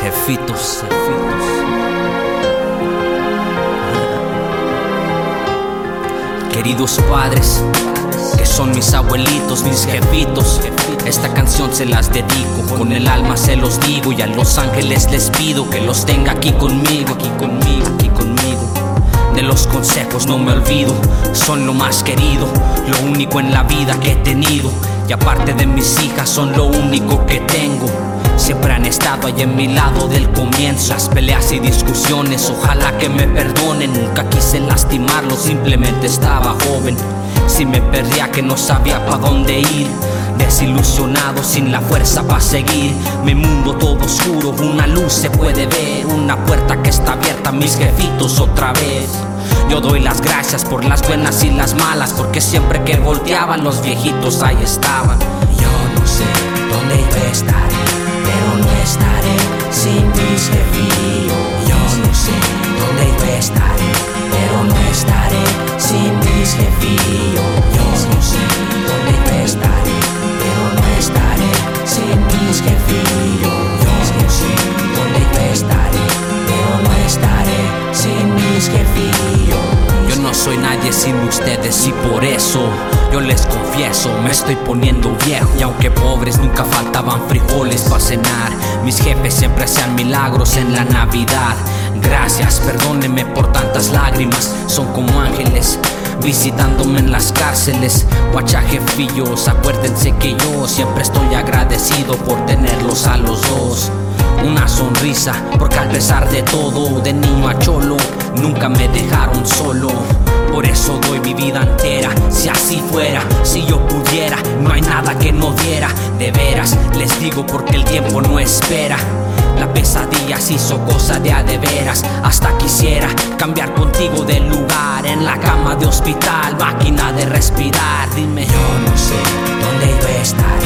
jefitos, jefitos. Queridos padres, que son mis abuelitos, mis jefitos. Esta canción se las dedico, con el alma se los digo y a los ángeles les pido que los tenga aquí conmigo, aquí conmigo, aquí conmigo. De los consejos no me olvido, son lo más querido, lo único en la vida que he tenido. Y aparte de mis hijas, son lo único que tengo. Siempre han estado ahí en mi lado del comienzo. Las peleas y discusiones, ojalá que me perdonen. Nunca quise lastimarlos, simplemente estaba joven. Si me perdía que no sabía pa' dónde ir. Desilusionado, sin la fuerza para seguir. Mi mundo todo oscuro, una luz se puede ver. Una puerta que está abierta, mis jefitos otra vez. Yo doy las gracias por las buenas y las malas, porque siempre que volteaban los viejitos ahí estaban. Yo no sé estaré sin jefitos. Yo no sé dónde yo estaré, pero no estaré sin jefitos. Yo no sé soy nadie sin ustedes y por eso yo les confieso, me estoy poniendo viejo. Y aunque pobres nunca faltaban frijoles para cenar, mis jefes siempre hacían milagros en la Navidad. Gracias, perdónenme por tantas lágrimas, son como ángeles. Visitándome en las cárceles, guacha jefillos, acuérdense que yo siempre estoy agradecido por tenerlos a los dos una sonrisa, porque al pesar de todo, de niño a cholo, nunca me dejaron solo. Por eso doy mi vida entera, si así fuera, si yo pudiera, no hay nada que no diera. De veras, les digo porque el tiempo no espera. La pesadilla se hizo cosa de a de veras. Hasta quisiera cambiar contigo de lugar en la cama de hospital, máquina de respirar. Dime, Yo no sé dónde yo estaré, pero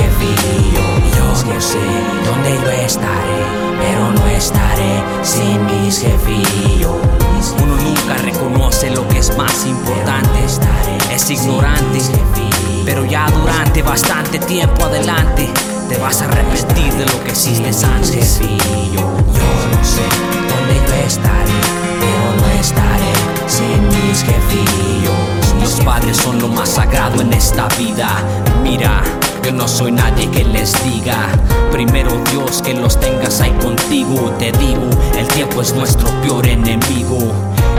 jefitos. Yo no sé dónde yo estaré, pero no estaré sin mis jefitos. uno nunca reconoce lo que es más importante. Es ignorante, pero ya durante bastante tiempo adelante te vas a arrepentir de lo que hiciste antes. Yo no sé dónde yo estaré, pero no estaré sin mis jefillos. Los padres son lo más sagrado en esta vida. Mira, yo no soy nadie que les diga. Primero Dios que los tengas ahí contigo. Te digo, el tiempo es nuestro peor enemigo.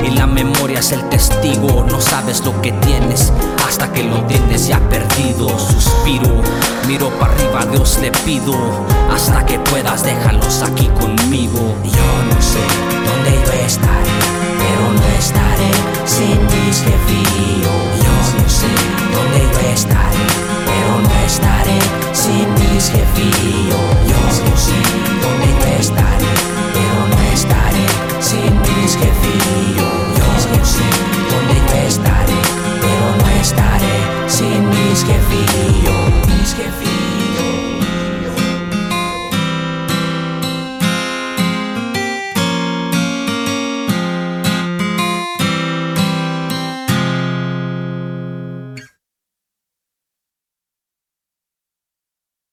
Y la memoria es el testigo. No sabes lo que tienes hasta que lo tienes ya perdido. Suspiro, miro para arriba, Dios le pido. Hasta que puedas, déjalos aquí conmigo. Yo no sé dónde yo estaré,